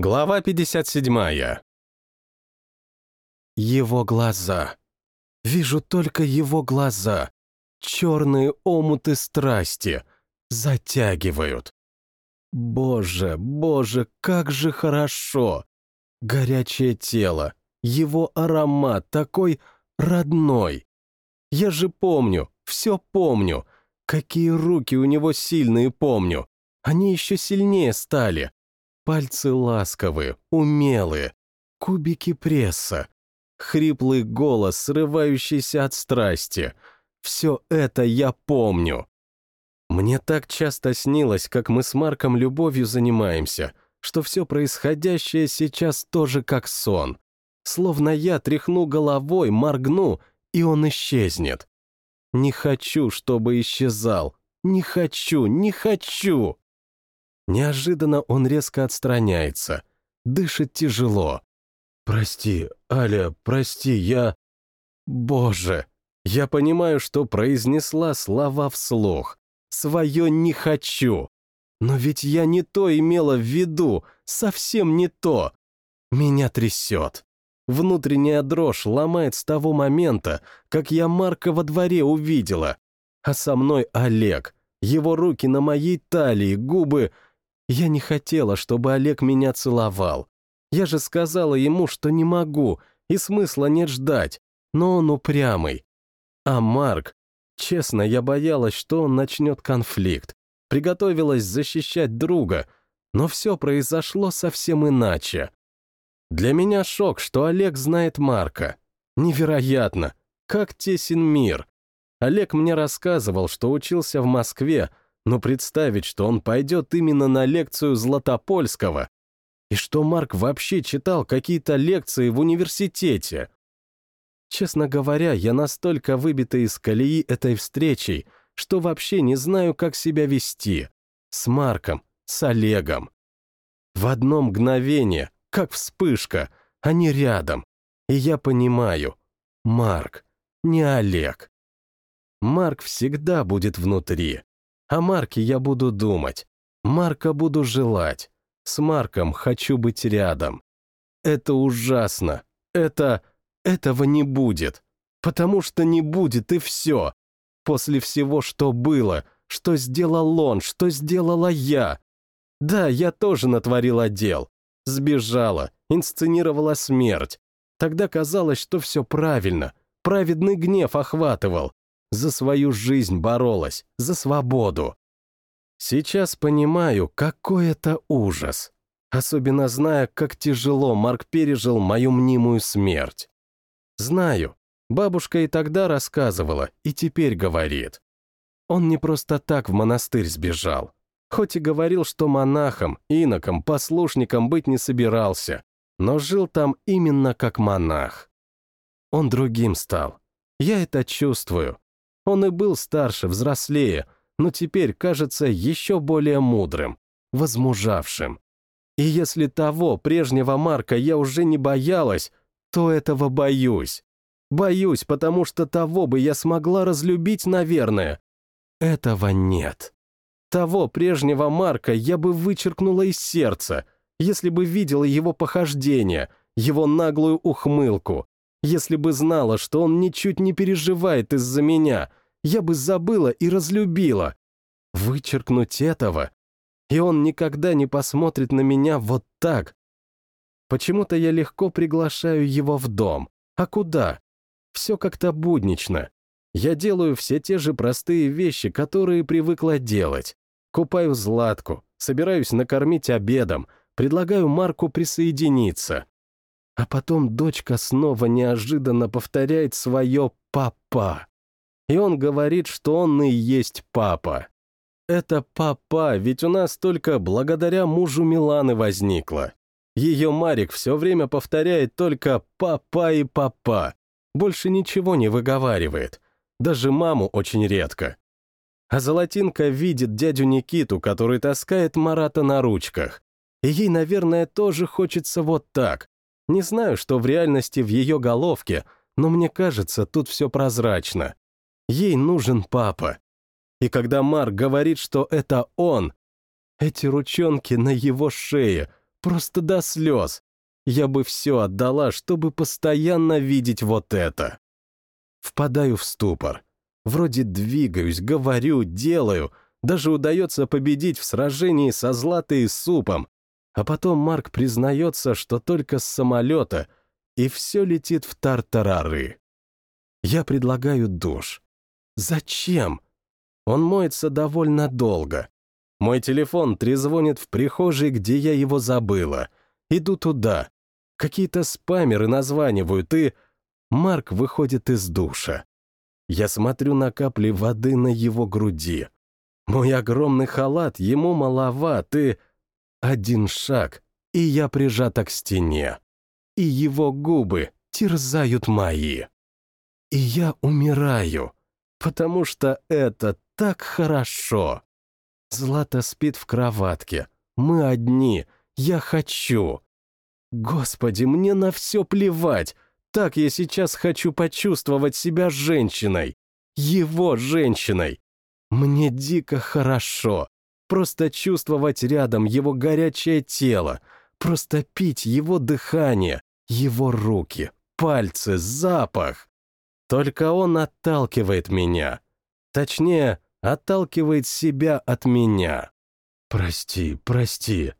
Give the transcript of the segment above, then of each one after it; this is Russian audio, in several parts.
Глава 57. Его глаза. Вижу только его глаза. Черные омуты страсти. Затягивают. Боже, боже, как же хорошо. Горячее тело. Его аромат такой родной. Я же помню, все помню. Какие руки у него сильные помню. Они еще сильнее стали. Пальцы ласковые, умелые. Кубики пресса. Хриплый голос, срывающийся от страсти. Все это я помню. Мне так часто снилось, как мы с Марком любовью занимаемся, что все происходящее сейчас тоже как сон. Словно я тряхну головой, моргну, и он исчезнет. Не хочу, чтобы исчезал. Не хочу, не хочу. Неожиданно он резко отстраняется. Дышит тяжело. «Прости, Аля, прости, я...» Боже, я понимаю, что произнесла слова вслух. Свое «не хочу». Но ведь я не то имела в виду, совсем не то. Меня трясет. Внутренняя дрожь ломает с того момента, как я Марка во дворе увидела. А со мной Олег. Его руки на моей талии, губы... Я не хотела, чтобы Олег меня целовал. Я же сказала ему, что не могу, и смысла нет ждать, но он упрямый. А Марк... Честно, я боялась, что он начнет конфликт. Приготовилась защищать друга, но все произошло совсем иначе. Для меня шок, что Олег знает Марка. Невероятно. Как тесен мир. Олег мне рассказывал, что учился в Москве, но представить, что он пойдет именно на лекцию Златопольского, и что Марк вообще читал какие-то лекции в университете. Честно говоря, я настолько выбита из колеи этой встречей, что вообще не знаю, как себя вести. С Марком, с Олегом. В одно мгновение как вспышка, они рядом. И я понимаю, Марк, не Олег. Марк всегда будет внутри. О Марке я буду думать. Марка буду желать. С Марком хочу быть рядом. Это ужасно. Это... Этого не будет. Потому что не будет, и все. После всего, что было, что сделал он, что сделала я. Да, я тоже натворила дел. Сбежала, инсценировала смерть. Тогда казалось, что все правильно. Праведный гнев охватывал. За свою жизнь боролась, за свободу. Сейчас понимаю, какой это ужас. Особенно зная, как тяжело Марк пережил мою мнимую смерть. Знаю, бабушка и тогда рассказывала, и теперь говорит. Он не просто так в монастырь сбежал. Хоть и говорил, что монахом, иноком, послушником быть не собирался, но жил там именно как монах. Он другим стал. Я это чувствую. Он и был старше, взрослее, но теперь кажется еще более мудрым, возмужавшим. И если того, прежнего Марка, я уже не боялась, то этого боюсь. Боюсь, потому что того бы я смогла разлюбить, наверное. Этого нет. Того прежнего Марка я бы вычеркнула из сердца, если бы видела его похождение, его наглую ухмылку, если бы знала, что он ничуть не переживает из-за меня, я бы забыла и разлюбила. Вычеркнуть этого, и он никогда не посмотрит на меня вот так. Почему-то я легко приглашаю его в дом. А куда? Все как-то буднично. Я делаю все те же простые вещи, которые привыкла делать. Купаю Златку, собираюсь накормить обедом, предлагаю Марку присоединиться. А потом дочка снова неожиданно повторяет свое «папа». И он говорит, что он и есть папа. Это папа, ведь у нас только благодаря мужу Миланы возникло. Ее Марик все время повторяет только «папа» и «папа». Больше ничего не выговаривает. Даже маму очень редко. А Золотинка видит дядю Никиту, который таскает Марата на ручках. И ей, наверное, тоже хочется вот так. Не знаю, что в реальности в ее головке, но мне кажется, тут все прозрачно. Ей нужен папа. И когда Марк говорит, что это он, эти ручонки на его шее, просто до слез. Я бы все отдала, чтобы постоянно видеть вот это. Впадаю в ступор. Вроде двигаюсь, говорю, делаю, даже удается победить в сражении со Златой и Супом, а потом Марк признается, что только с самолета, и все летит в тартарары. Я предлагаю душ. Зачем? Он моется довольно долго. Мой телефон трезвонит в прихожей, где я его забыла. Иду туда. Какие-то спамеры названивают, и... Марк выходит из душа. Я смотрю на капли воды на его груди. Мой огромный халат ему маловат, и... Один шаг, и я прижата к стене. И его губы терзают мои. И я умираю, потому что это так хорошо. Злата спит в кроватке. Мы одни. Я хочу. Господи, мне на все плевать. Так я сейчас хочу почувствовать себя женщиной. Его женщиной. Мне дико хорошо. Просто чувствовать рядом его горячее тело. Просто пить его дыхание, его руки, пальцы, запах. Только он отталкивает меня. Точнее, отталкивает себя от меня. «Прости, прости».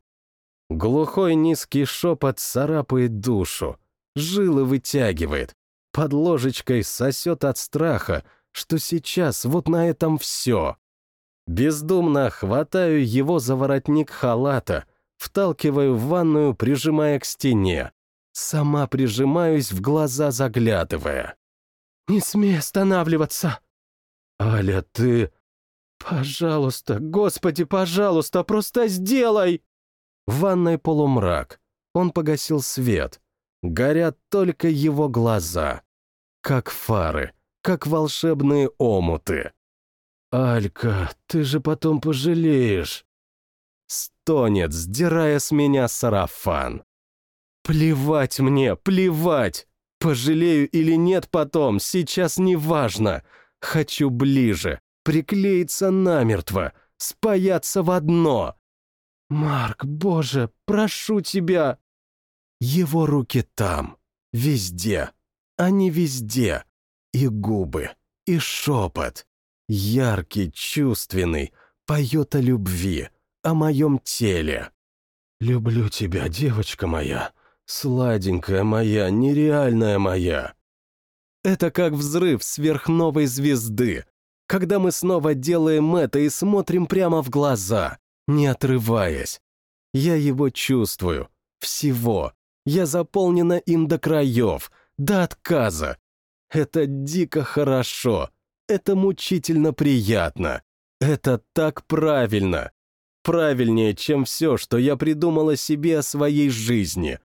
Глухой низкий шепот царапает душу, жилы вытягивает, под ложечкой сосет от страха, что сейчас вот на этом все. Бездумно хватаю его за воротник халата, вталкиваю в ванную, прижимая к стене. Сама прижимаюсь, в глаза заглядывая. «Не смей останавливаться!» «Аля, ты...» «Пожалуйста, господи, пожалуйста, просто сделай!» В ванной полумрак. Он погасил свет. Горят только его глаза. Как фары, как волшебные омуты. «Алька, ты же потом пожалеешь!» Стонет, сдирая с меня сарафан. «Плевать мне, плевать! Пожалею или нет потом, сейчас не важно. Хочу ближе, приклеиться намертво, спаяться в одно. Марк, боже, прошу тебя. Его руки там, везде. Они везде. И губы, и шепот. Яркий, чувственный, поет о любви, о моем теле. «Люблю тебя, девочка моя, сладенькая моя, нереальная моя». Это как взрыв сверхновой звезды, когда мы снова делаем это и смотрим прямо в глаза, не отрываясь. Я его чувствую. Всего. Я заполнена им до краев, до отказа. Это дико хорошо. Это мучительно приятно. Это так правильно. Правильнее, чем все, что я придумала себе о своей жизни.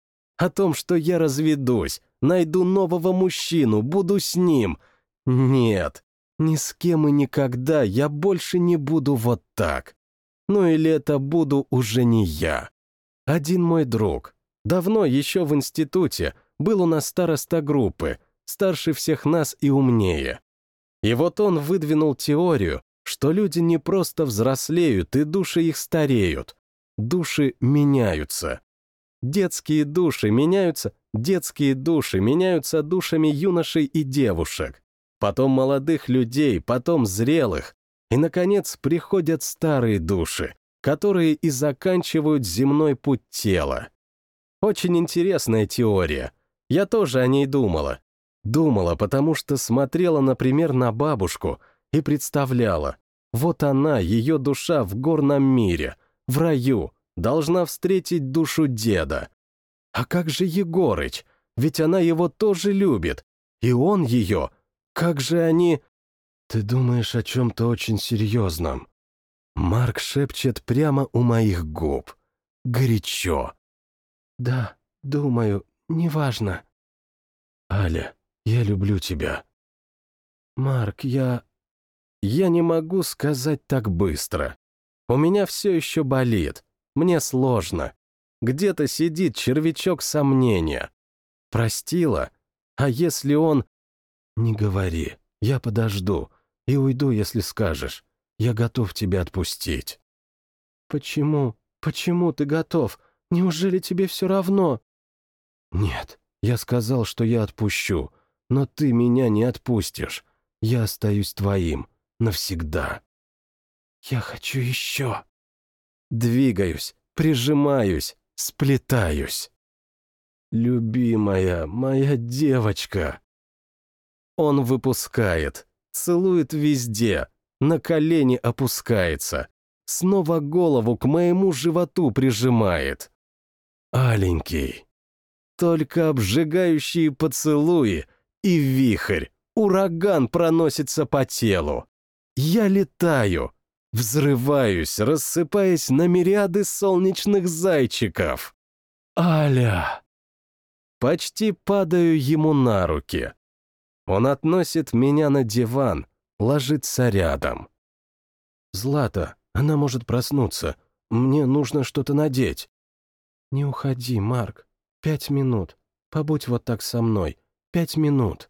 О том, что я разведусь, найду нового мужчину, буду с ним. Нет, ни с кем и никогда я больше не буду вот так. Ну или это буду уже не я. Один мой друг. Давно, еще в институте, был у нас староста группы, старше всех нас и умнее. И вот он выдвинул теорию, что люди не просто взрослеют, и души их стареют. Души меняются. Детские души меняются, детские души меняются душами юношей и девушек потом молодых людей, потом зрелых, и, наконец, приходят старые души, которые и заканчивают земной путь тела. Очень интересная теория. Я тоже о ней думала. Думала, потому что смотрела, например, на бабушку и представляла, вот она, ее душа в горном мире, в раю, должна встретить душу деда. А как же Егорыч? Ведь она его тоже любит, и он ее — как же они... Ты думаешь о чем-то очень серьезном. Марк шепчет прямо у моих губ. Горячо. Да, думаю, неважно. Аля, я люблю тебя. Марк, я... Я не могу сказать так быстро. У меня все еще болит. Мне сложно. Где-то сидит червячок сомнения. Простила? А если он... «Не говори. Я подожду. И уйду, если скажешь. Я готов тебя отпустить». «Почему? Почему ты готов? Неужели тебе все равно?» «Нет, я сказал, что я отпущу, но ты меня не отпустишь. Я остаюсь твоим навсегда». «Я хочу еще». Двигаюсь, прижимаюсь, сплетаюсь. «Любимая, моя девочка!» Он выпускает, целует везде, на колени опускается, снова голову к моему животу прижимает. Аленький. Только обжигающие поцелуи и вихрь, ураган проносится по телу. Я летаю, взрываюсь, рассыпаясь на мириады солнечных зайчиков. Аля! Почти падаю ему на руки. Он относит меня на диван, ложится рядом. «Злата, она может проснуться. Мне нужно что-то надеть». «Не уходи, Марк. Пять минут. Побудь вот так со мной. Пять минут».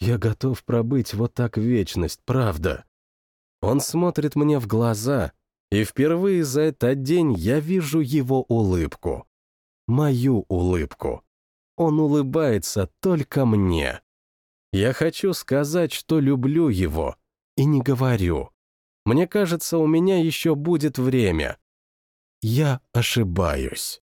Я готов пробыть вот так вечность, правда. Он смотрит мне в глаза, и впервые за этот день я вижу его улыбку. Мою улыбку. Он улыбается только мне. Я хочу сказать, что люблю его, и не говорю. Мне кажется, у меня еще будет время. Я ошибаюсь.